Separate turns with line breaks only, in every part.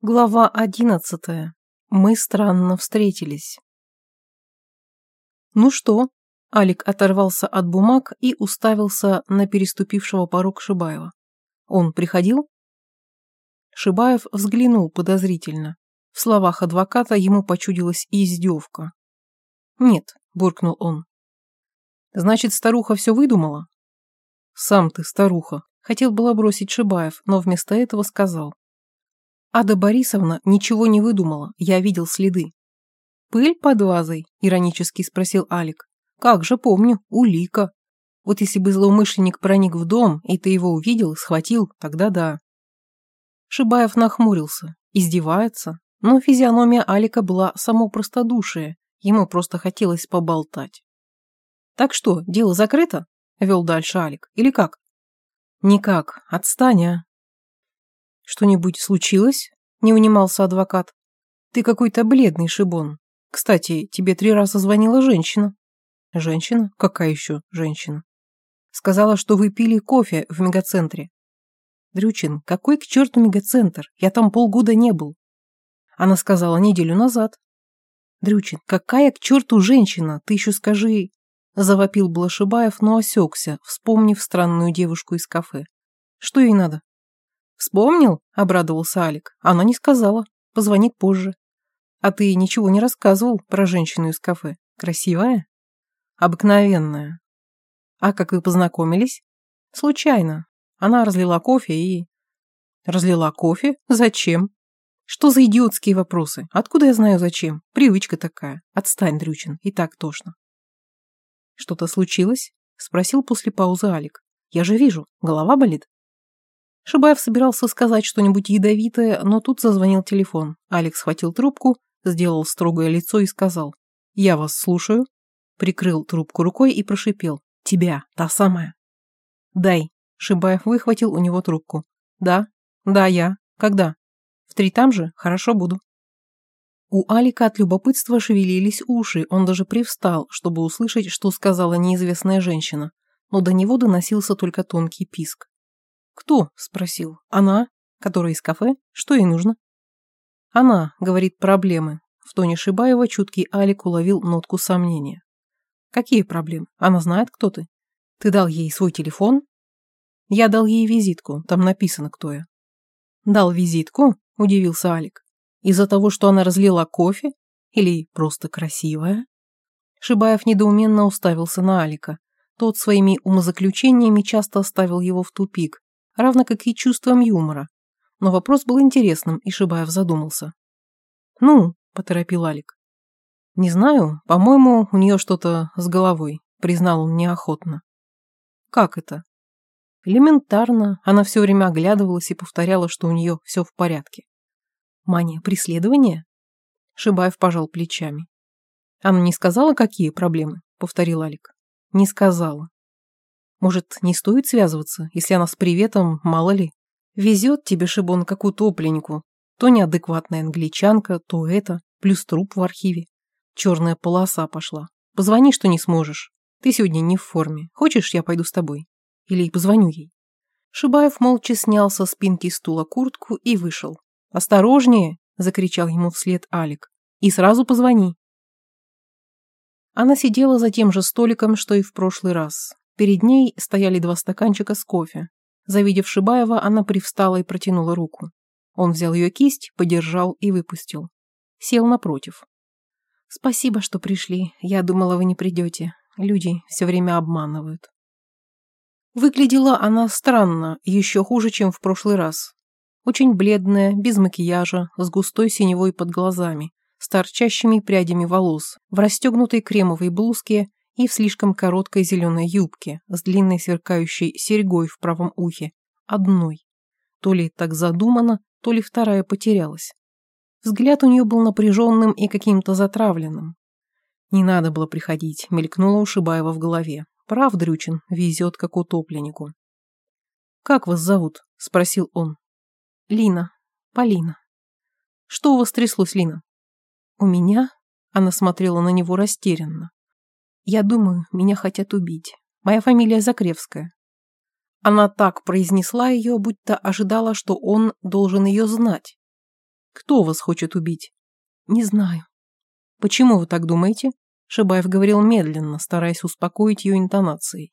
Глава одиннадцатая. Мы странно встретились. «Ну что?» Алик оторвался от бумаг и уставился на переступившего порог Шибаева. «Он приходил?» Шибаев взглянул подозрительно. В словах адвоката ему почудилась издевка. «Нет», — буркнул он. «Значит, старуха все выдумала?» «Сам ты, старуха», — хотел было бросить Шибаев, но вместо этого сказал. Ада Борисовна ничего не выдумала, я видел следы. «Пыль под вазой?» – иронически спросил Алик. «Как же помню, улика. Вот если бы злоумышленник проник в дом, и ты его увидел, схватил, тогда да». Шибаев нахмурился. Издевается? Но физиономия Алика была само простодушие. Ему просто хотелось поболтать. «Так что, дело закрыто?» – вел дальше Алик. «Или как?» «Никак. Отстань, а!» «Что-нибудь случилось?» – не унимался адвокат. «Ты какой-то бледный, Шибон. Кстати, тебе три раза звонила женщина». «Женщина? Какая еще женщина?» «Сказала, что вы пили кофе в мегацентре». «Дрючин, какой к черту мегацентр? Я там полгода не был». Она сказала неделю назад. «Дрючин, какая к черту женщина? Ты еще скажи...» Завопил Блашибаев, но осекся, вспомнив странную девушку из кафе. «Что ей надо?» «Вспомнил?» – обрадовался Алик. «Она не сказала. Позвонит позже». «А ты ничего не рассказывал про женщину из кафе? Красивая?» «Обыкновенная». «А как вы познакомились?» «Случайно. Она разлила кофе и...» «Разлила кофе? Зачем?» «Что за идиотские вопросы? Откуда я знаю зачем? Привычка такая. Отстань, Дрючин, и так тошно». «Что-то случилось?» – спросил после паузы Алик. «Я же вижу, голова болит». Шибаев собирался сказать что-нибудь ядовитое, но тут зазвонил телефон. Алекс схватил трубку, сделал строгое лицо и сказал «Я вас слушаю». Прикрыл трубку рукой и прошипел «Тебя, та самая». «Дай». Шибаев выхватил у него трубку. «Да, да, я. Когда?» «В три там же? Хорошо буду». У Алика от любопытства шевелились уши, он даже привстал, чтобы услышать, что сказала неизвестная женщина, но до него доносился только тонкий писк. «Кто?» – спросил. «Она? Которая из кафе? Что ей нужно?» «Она», – говорит, проблемы. В тоне Шибаева чуткий Алик уловил нотку сомнения. «Какие проблемы? Она знает, кто ты. Ты дал ей свой телефон?» «Я дал ей визитку, там написано, кто я». «Дал визитку?» – удивился Алик. «Из-за того, что она разлила кофе? Или просто красивая?» Шибаев недоуменно уставился на Алика. Тот своими умозаключениями часто ставил его в тупик, равно как и чувством юмора. Но вопрос был интересным, и Шибаев задумался. «Ну», — поторопил Алик. «Не знаю, по-моему, у нее что-то с головой», — признал он неохотно. «Как это?» Элементарно, она все время оглядывалась и повторяла, что у нее все в порядке. «Мания преследования?» Шибаев пожал плечами. «Она не сказала, какие проблемы?» — повторил Алик. «Не сказала. Может, не стоит связываться, если она с приветом, мало ли. Везет тебе, Шибон, как утопленнику. То неадекватная англичанка, то это, плюс труп в архиве. Черная полоса пошла. Позвони, что не сможешь. Ты сегодня не в форме. Хочешь, я пойду с тобой? Или позвоню ей?» Шибаев молча снял со спинки стула куртку и вышел. «Осторожнее!» – закричал ему вслед Алик. «И сразу позвони!» Она сидела за тем же столиком, что и в прошлый раз. Перед ней стояли два стаканчика с кофе. Завидев Шибаева, она привстала и протянула руку. Он взял ее кисть, подержал и выпустил. Сел напротив. «Спасибо, что пришли. Я думала, вы не придете. Люди все время обманывают». Выглядела она странно, еще хуже, чем в прошлый раз. Очень бледная, без макияжа, с густой синевой под глазами, с торчащими прядями волос, в расстегнутой кремовой блузке и в слишком короткой зеленой юбке с длинной сверкающей серьгой в правом ухе. Одной. То ли так задумано, то ли вторая потерялась. Взгляд у нее был напряженным и каким-то затравленным. Не надо было приходить, мелькнула у Шибаева в голове. Прав, Дрючин, везет как утопленнику. «Как вас зовут?» – спросил он. «Лина. Полина». «Что у вас тряслось, Лина?» «У меня?» – она смотрела на него растерянно. Я думаю, меня хотят убить. Моя фамилия Закревская. Она так произнесла ее, будто ожидала, что он должен ее знать. Кто вас хочет убить? Не знаю. Почему вы так думаете? Шибаев говорил медленно, стараясь успокоить ее интонацией.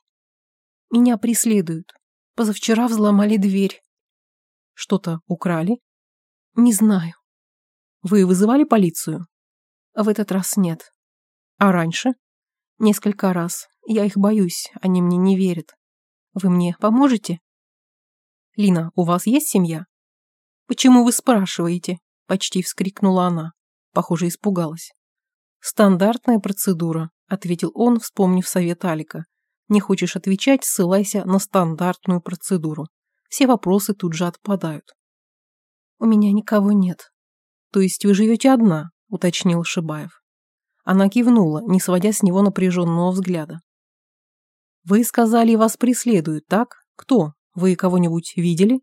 Меня преследуют. Позавчера взломали дверь. Что-то украли? Не знаю. Вы вызывали полицию? В этот раз нет. А раньше? Несколько раз. Я их боюсь, они мне не верят. Вы мне поможете? Лина, у вас есть семья? Почему вы спрашиваете? Почти вскрикнула она. Похоже, испугалась. Стандартная процедура, ответил он, вспомнив совет Алика. Не хочешь отвечать, ссылайся на стандартную процедуру. Все вопросы тут же отпадают. У меня никого нет. То есть вы живете одна, уточнил Шибаев. Она кивнула, не сводя с него напряженного взгляда. «Вы сказали, вас преследуют, так? Кто? Вы кого-нибудь видели?»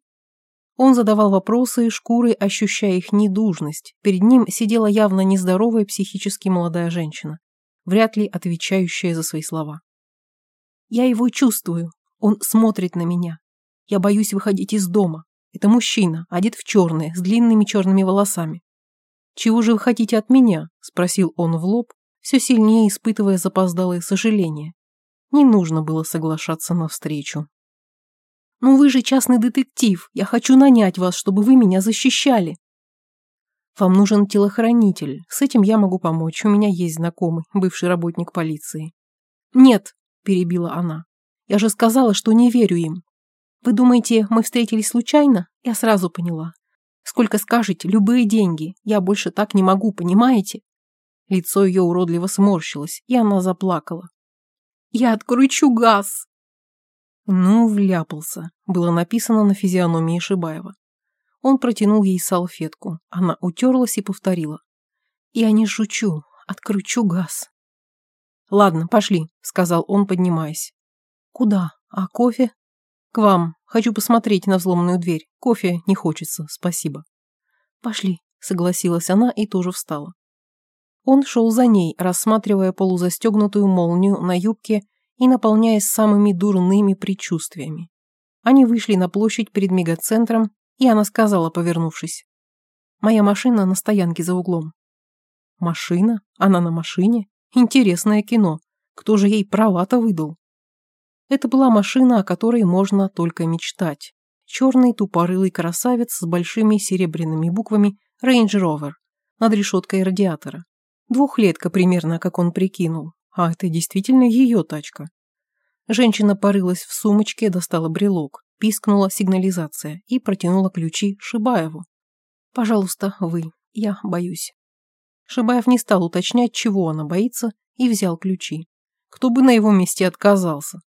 Он задавал вопросы, шкурой ощущая их недужность. Перед ним сидела явно нездоровая психически молодая женщина, вряд ли отвечающая за свои слова. «Я его чувствую. Он смотрит на меня. Я боюсь выходить из дома. Это мужчина, одет в черное, с длинными черными волосами. «Чего же вы хотите от меня?» – спросил он в лоб, все сильнее испытывая запоздалое сожаление. Не нужно было соглашаться навстречу. «Ну вы же частный детектив, я хочу нанять вас, чтобы вы меня защищали». «Вам нужен телохранитель, с этим я могу помочь, у меня есть знакомый, бывший работник полиции». «Нет», – перебила она, – «я же сказала, что не верю им. Вы думаете, мы встретились случайно? Я сразу поняла. Сколько скажете, любые деньги. Я больше так не могу, понимаете? Лицо ее уродливо сморщилось, и она заплакала. Я откручу газ. Ну, вляпался, было написано на физиономии Шибаева. Он протянул ей салфетку. Она утерлась и повторила. Я не шучу, откручу газ. Ладно, пошли, сказал он, поднимаясь. Куда? А кофе? К вам. Хочу посмотреть на взломанную дверь. Кофе не хочется, спасибо. Пошли, согласилась она и тоже встала. Он шел за ней, рассматривая полузастегнутую молнию на юбке и наполняясь самыми дурными предчувствиями. Они вышли на площадь перед мегацентром, и она сказала, повернувшись. «Моя машина на стоянке за углом». «Машина? Она на машине? Интересное кино. Кто же ей права-то выдал?» Это была машина, о которой можно только мечтать. Черный тупорылый красавец с большими серебряными буквами Range Rover над решеткой радиатора. Двухлетка примерно, как он прикинул. А это действительно ее тачка. Женщина порылась в сумочке, достала брелок, пискнула сигнализация и протянула ключи Шибаеву. «Пожалуйста, вы. Я боюсь». Шибаев не стал уточнять, чего она боится, и взял ключи. Кто бы на его месте отказался.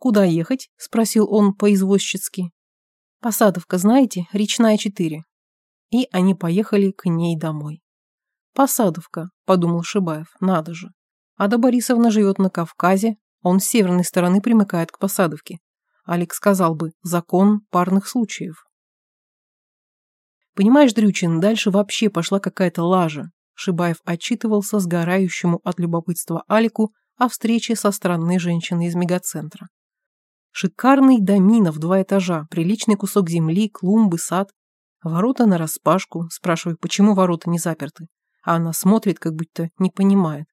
«Куда ехать?» – спросил он по-извозчицки. «Посадовка, знаете, речная 4». И они поехали к ней домой. «Посадовка», – подумал Шибаев, – «надо же. Ада Борисовна живет на Кавказе, он с северной стороны примыкает к Посадовке. Алекс сказал бы «закон парных случаев». Понимаешь, Дрючин, дальше вообще пошла какая-то лажа. Шибаев отчитывался сгорающему от любопытства Алику о встрече со странной женщиной из мегацентра. Шикарный домина в два этажа, приличный кусок земли, клумбы, сад. Ворота нараспашку. Спрашиваю, почему ворота не заперты. А она смотрит, как будто не понимает.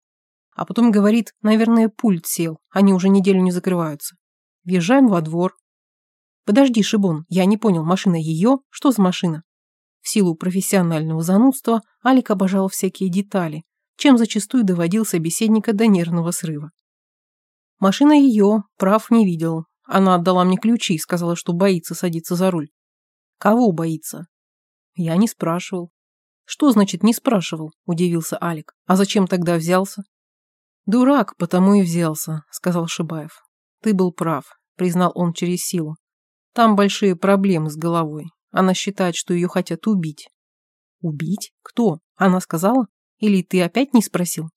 А потом говорит, наверное, пульт сел, они уже неделю не закрываются. Въезжаем во двор. Подожди, Шибон, я не понял, машина ее? Что за машина? В силу профессионального занудства Алик обожал всякие детали, чем зачастую доводил собеседника до нервного срыва. Машина ее, прав не видел, она отдала мне ключи и сказала, что боится садиться за руль. Кого боится? Я не спрашивал. Что значит не спрашивал? Удивился Алик. А зачем тогда взялся? Дурак, потому и взялся, сказал Шибаев. Ты был прав, признал он через силу. Там большие проблемы с головой. Она считает, что ее хотят убить. Убить? Кто? Она сказала? Или ты опять не спросил?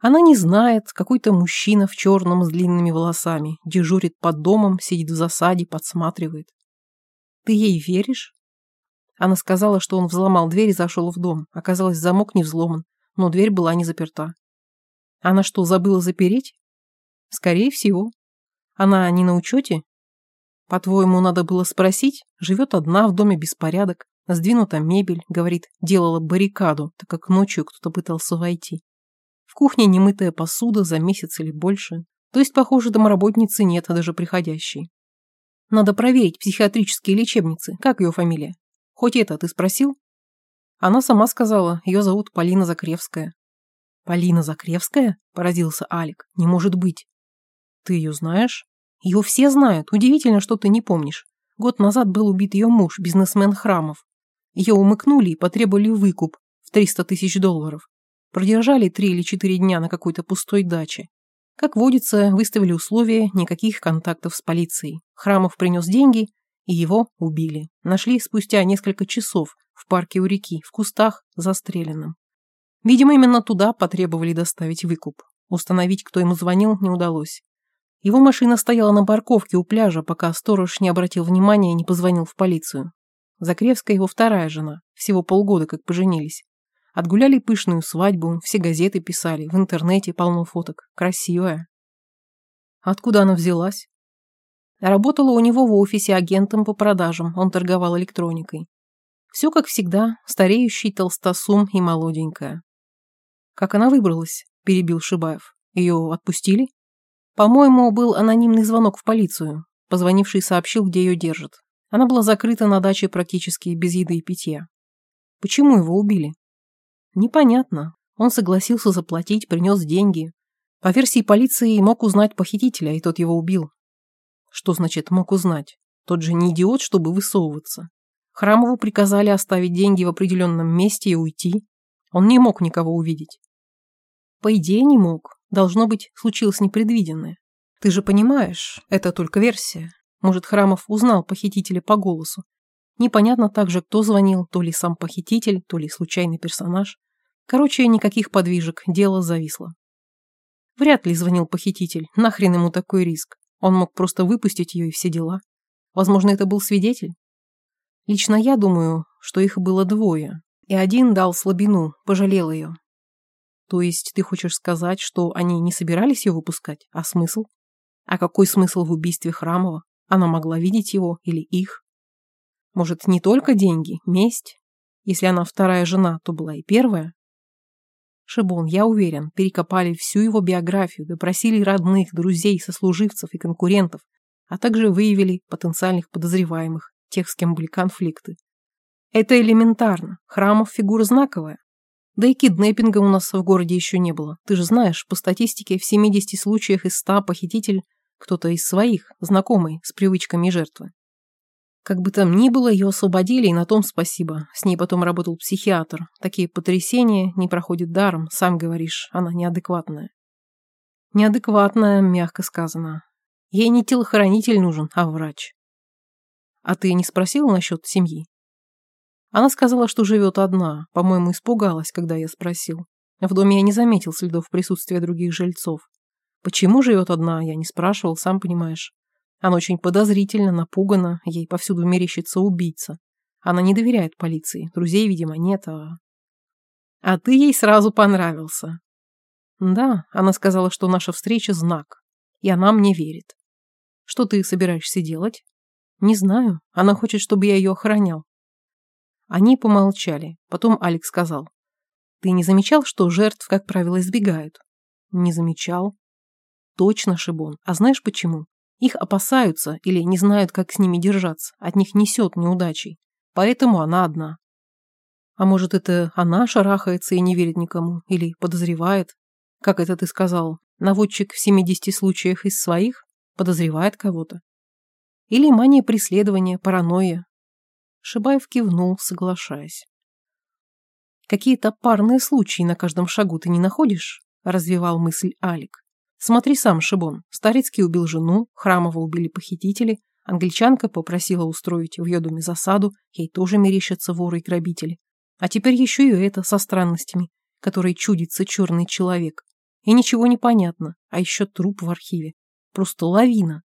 Она не знает, какой-то мужчина в черном с длинными волосами, дежурит под домом, сидит в засаде, подсматривает. Ты ей веришь? Она сказала, что он взломал дверь и зашел в дом. Оказалось, замок не взломан, но дверь была не заперта. Она что, забыла запереть? Скорее всего. Она не на учете? По-твоему, надо было спросить? Живет одна, в доме беспорядок. Сдвинута мебель, говорит, делала баррикаду, так как ночью кто-то пытался войти. В кухне немытая посуда за месяц или больше. То есть, похоже, домоработницы нет, а даже приходящей. Надо проверить психиатрические лечебницы. Как ее фамилия? Хоть это ты спросил? Она сама сказала, ее зовут Полина Закревская. Полина Закревская? Поразился Алик. Не может быть. Ты ее знаешь? Ее все знают. Удивительно, что ты не помнишь. Год назад был убит ее муж, бизнесмен Храмов. Ее умыкнули и потребовали выкуп в 300 тысяч долларов. Продержали три или четыре дня на какой-то пустой даче. Как водится, выставили условия никаких контактов с полицией. Храмов принес деньги, и его убили. Нашли спустя несколько часов в парке у реки, в кустах, застреленным. Видимо, именно туда потребовали доставить выкуп. Установить, кто ему звонил, не удалось. Его машина стояла на парковке у пляжа, пока сторож не обратил внимания и не позвонил в полицию. Закревская его вторая жена, всего полгода как поженились. Отгуляли пышную свадьбу, все газеты писали, в интернете полно фоток. Красивая. Откуда она взялась? Работала у него в офисе агентом по продажам, он торговал электроникой. Все как всегда, стареющий толстосум и молоденькая. Как она выбралась? Перебил Шибаев. Ее отпустили? По-моему, был анонимный звонок в полицию. Позвонивший сообщил, где ее держат. Она была закрыта на даче практически без еды и питья. Почему его убили? Непонятно. Он согласился заплатить, принес деньги. По версии полиции мог узнать похитителя, и тот его убил. Что значит «мог узнать»? Тот же не идиот, чтобы высовываться. Храмову приказали оставить деньги в определенном месте и уйти. Он не мог никого увидеть. По идее, не мог. Должно быть, случилось непредвиденное. Ты же понимаешь, это только версия. Может, Храмов узнал похитителя по голосу. Непонятно также, кто звонил, то ли сам похититель, то ли случайный персонаж. Короче, никаких подвижек, дело зависло. Вряд ли звонил похититель, нахрен ему такой риск. Он мог просто выпустить ее и все дела. Возможно, это был свидетель. Лично я думаю, что их было двое, и один дал слабину, пожалел ее. То есть ты хочешь сказать, что они не собирались ее выпускать? А смысл? А какой смысл в убийстве Храмова? Она могла видеть его или их? Может, не только деньги, месть? Если она вторая жена, то была и первая. Шибон, я уверен, перекопали всю его биографию, допросили родных, друзей, сослуживцев и конкурентов, а также выявили потенциальных подозреваемых, тех, с кем были конфликты. Это элементарно. Храмов фигура знаковая. Да и киднеппинга у нас в городе еще не было. Ты же знаешь, по статистике, в 70 случаях из 100 похититель кто-то из своих, знакомый, с привычками жертвы. Как бы там ни было, ее освободили, и на том спасибо. С ней потом работал психиатр. Такие потрясения не проходят даром, сам говоришь, она неадекватная. Неадекватная, мягко сказано. Ей не телохранитель нужен, а врач. А ты не спросил насчет семьи? Она сказала, что живет одна. По-моему, испугалась, когда я спросил. В доме я не заметил следов присутствия других жильцов. Почему живет одна, я не спрашивал, сам понимаешь. Она очень подозрительно, напугана, ей повсюду мерещится убийца. Она не доверяет полиции, друзей, видимо, нет, а... А ты ей сразу понравился. Да, она сказала, что наша встреча – знак, и она мне верит. Что ты собираешься делать? Не знаю, она хочет, чтобы я ее охранял. Они помолчали. Потом Алекс сказал. «Ты не замечал, что жертв, как правило, избегают?» «Не замечал». «Точно, Шибон. А знаешь почему? Их опасаются или не знают, как с ними держаться. От них несет неудачей. Поэтому она одна». «А может, это она шарахается и не верит никому? Или подозревает? Как это ты сказал? Наводчик в 70 случаях из своих? Подозревает кого-то?» Или мания преследования, паранойя, Шибаев кивнул, соглашаясь. «Какие-то парные случаи на каждом шагу ты не находишь?» – развивал мысль Алик. «Смотри сам, Шибон. Старицкий убил жену, Храмова убили похитители, англичанка попросила устроить в ее доме засаду, ей тоже мерещатся воры и грабители. А теперь еще и это со странностями, которой чудится черный человек. И ничего не понятно, а еще труп в архиве. Просто лавина.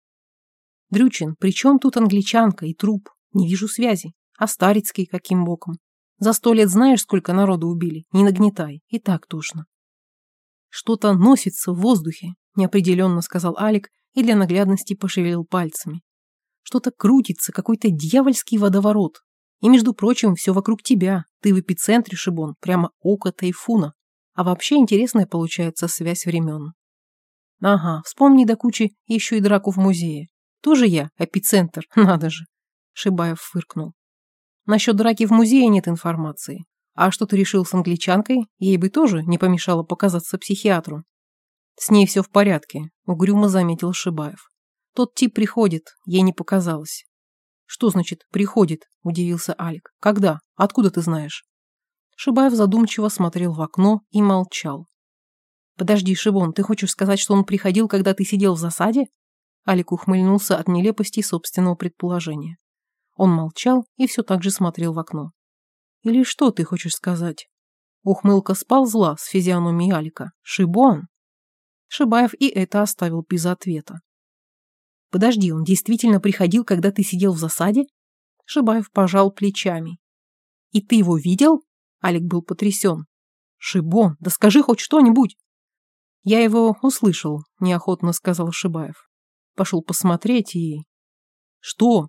Дрючин, при чем тут англичанка и труп? Не вижу связи. А Старицкий каким боком? За сто лет знаешь, сколько народу убили? Не нагнетай. И так тошно. Что-то носится в воздухе, неопределенно сказал Алик и для наглядности пошевелил пальцами. Что-то крутится, какой-то дьявольский водоворот. И, между прочим, все вокруг тебя. Ты в эпицентре, Шибон, прямо око тайфуна. А вообще интересная получается связь времен. Ага, вспомни до кучи еще и драку в музее. Тоже я, эпицентр, надо же. Шибаев фыркнул. Насчет драки в музее нет информации. А что ты решил с англичанкой? Ей бы тоже не помешало показаться психиатру. С ней все в порядке, угрюмо заметил Шибаев. Тот тип приходит, ей не показалось. Что значит «приходит»? – удивился Алик. Когда? Откуда ты знаешь? Шибаев задумчиво смотрел в окно и молчал. «Подожди, Шибон, ты хочешь сказать, что он приходил, когда ты сидел в засаде?» Алик ухмыльнулся от нелепости собственного предположения. Он молчал и все так же смотрел в окно. «Или что ты хочешь сказать?» Ухмылка сползла с физиономии Алика. «Шибон!» Шибаев и это оставил без ответа. «Подожди, он действительно приходил, когда ты сидел в засаде?» Шибаев пожал плечами. «И ты его видел?» Алик был потрясен. «Шибон, да скажи хоть что-нибудь!» «Я его услышал», – неохотно сказал Шибаев. Пошел посмотреть и... «Что?»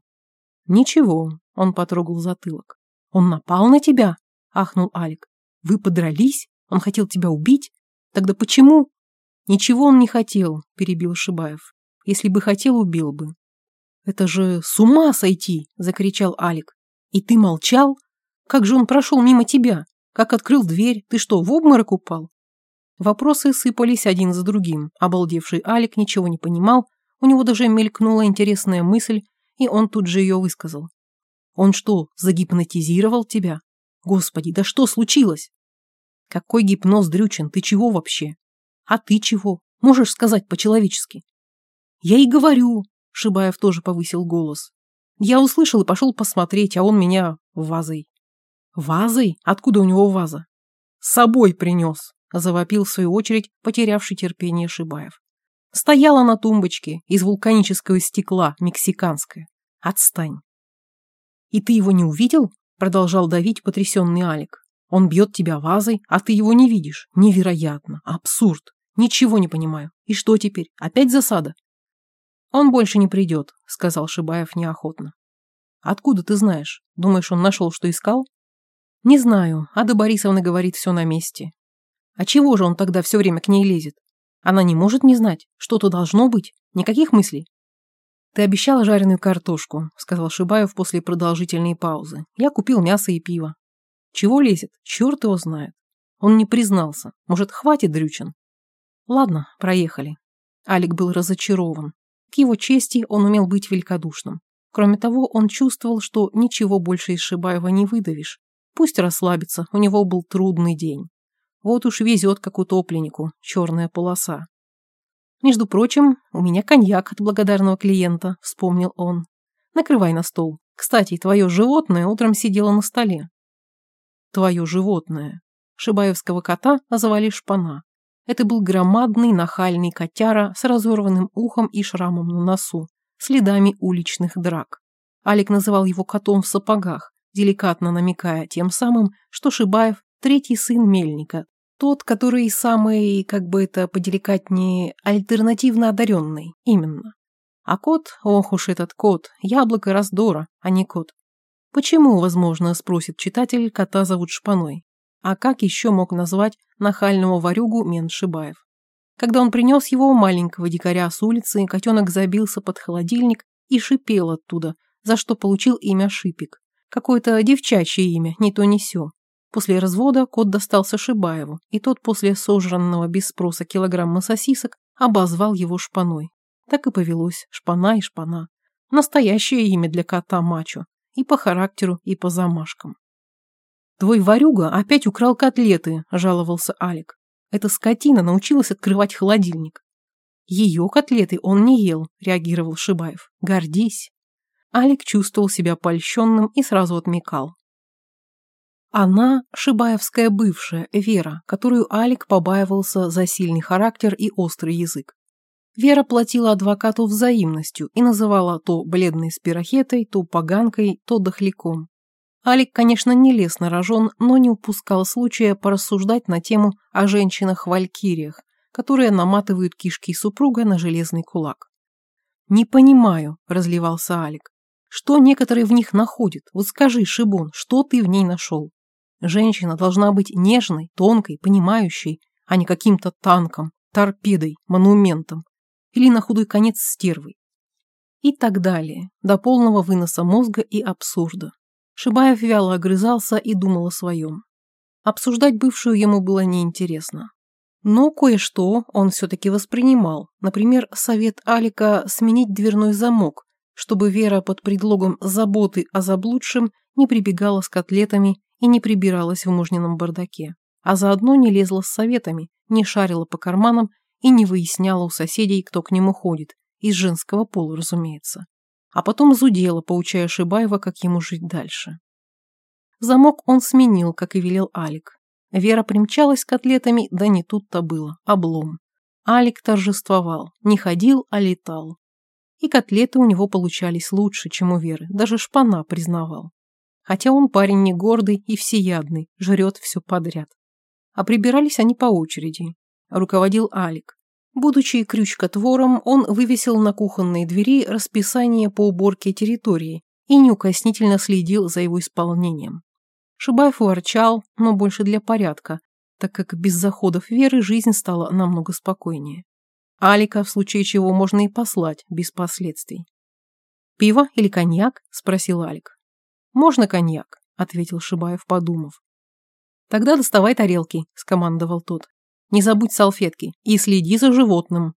«Ничего», – он потрогал затылок. «Он напал на тебя?» – ахнул Алик. «Вы подрались? Он хотел тебя убить? Тогда почему?» «Ничего он не хотел», – перебил Шибаев. «Если бы хотел, убил бы». «Это же с ума сойти!» – закричал Алик. «И ты молчал? Как же он прошел мимо тебя? Как открыл дверь? Ты что, в обморок упал?» Вопросы сыпались один за другим. Обалдевший Алик ничего не понимал, у него даже мелькнула интересная мысль, и он тут же ее высказал. «Он что, загипнотизировал тебя? Господи, да что случилось?» «Какой гипноз, Дрючин, ты чего вообще?» «А ты чего? Можешь сказать по-человечески?» «Я и говорю», — Шибаев тоже повысил голос. «Я услышал и пошел посмотреть, а он меня вазой». «Вазой? Откуда у него ваза?» «С собой принес», — завопил в свою очередь потерявший терпение Шибаев. «Стояла на тумбочке из вулканического стекла, мексиканская. Отстань». «И ты его не увидел?» — продолжал давить потрясенный Алик. «Он бьет тебя вазой, а ты его не видишь. Невероятно. Абсурд. Ничего не понимаю. И что теперь? Опять засада?» «Он больше не придет», — сказал Шибаев неохотно. «Откуда ты знаешь? Думаешь, он нашел, что искал?» Не знаю, Ада Борисовна говорит все на месте. А чего же он тогда все время к ней лезет? Она не может не знать, что-то должно быть, никаких мыслей. Ты обещал жареную картошку, сказал Шибаев после продолжительной паузы. Я купил мясо и пиво. Чего лезет? Черт его знает. Он не признался. Может, хватит, Дрючин? Ладно, проехали. Алик был разочарован. К его чести он умел быть великодушным. Кроме того, он чувствовал, что ничего больше из Шибаева не выдавишь, Пусть расслабится, у него был трудный день. Вот уж везет, как утопленнику, черная полоса. Между прочим, у меня коньяк от благодарного клиента, вспомнил он. Накрывай на стол. Кстати, твое животное утром сидело на столе. Твое животное. Шибаевского кота называли шпана. Это был громадный нахальный котяра с разорванным ухом и шрамом на носу, следами уличных драк. Алик называл его котом в сапогах, деликатно намекая тем самым, что Шибаев – третий сын Мельника, тот, который самый, как бы это поделикатнее, альтернативно одаренный, именно. А кот, ох уж этот кот, яблоко раздора, а не кот. Почему, возможно, спросит читатель, кота зовут Шпаной? А как еще мог назвать нахального варюгу Мен Шибаев? Когда он принес его маленького дикаря с улицы, котенок забился под холодильник и шипел оттуда, за что получил имя Шипик. Какое-то девчачье имя, не то не сё. После развода кот достался Шибаеву, и тот после сожранного без спроса килограмма сосисок обозвал его шпаной. Так и повелось, шпана и шпана. Настоящее имя для кота Мачо. И по характеру, и по замашкам. «Твой ворюга опять украл котлеты», – жаловался Алик. «Эта скотина научилась открывать холодильник». «Ее котлеты он не ел», – реагировал Шибаев. «Гордись». Алик чувствовал себя польщенным и сразу отмекал. Она – шибаевская бывшая, Вера, которую Алик побаивался за сильный характер и острый язык. Вера платила адвокату взаимностью и называла то бледной спирохетой, то поганкой, то дохляком. Алик, конечно, не лез на рожон, но не упускал случая порассуждать на тему о женщинах-валькириях, которые наматывают кишки супруга на железный кулак. «Не понимаю», – разливался Алик. Что некоторые в них находят? Вот скажи, Шибон, что ты в ней нашел? Женщина должна быть нежной, тонкой, понимающей, а не каким-то танком, торпедой, монументом или на худой конец стервой. И так далее, до полного выноса мозга и абсурда. Шибаев вяло огрызался и думал о своем. Обсуждать бывшую ему было неинтересно. Но кое-что он все-таки воспринимал, например, совет Алика сменить дверной замок, чтобы Вера под предлогом заботы о заблудшем не прибегала с котлетами и не прибиралась в мужнином бардаке, а заодно не лезла с советами, не шарила по карманам и не выясняла у соседей, кто к нему ходит, из женского пола, разумеется. А потом зудела, поучая Шибаева, как ему жить дальше. Замок он сменил, как и велел Алик. Вера примчалась котлетами, да не тут-то было, облом. Алик торжествовал, не ходил, а летал. И котлеты у него получались лучше, чем у Веры, даже шпана признавал. Хотя он парень не гордый и всеядный, жрет все подряд. А прибирались они по очереди. Руководил Алик. Будучи крючкотвором, он вывесил на кухонные двери расписание по уборке территории и неукоснительно следил за его исполнением. Шибаев ворчал, но больше для порядка, так как без заходов Веры жизнь стала намного спокойнее. Алика в случае чего можно и послать, без последствий. «Пиво или коньяк?» – спросил Алик. «Можно коньяк», – ответил Шибаев, подумав. «Тогда доставай тарелки», – скомандовал тот. «Не забудь салфетки и следи за животным».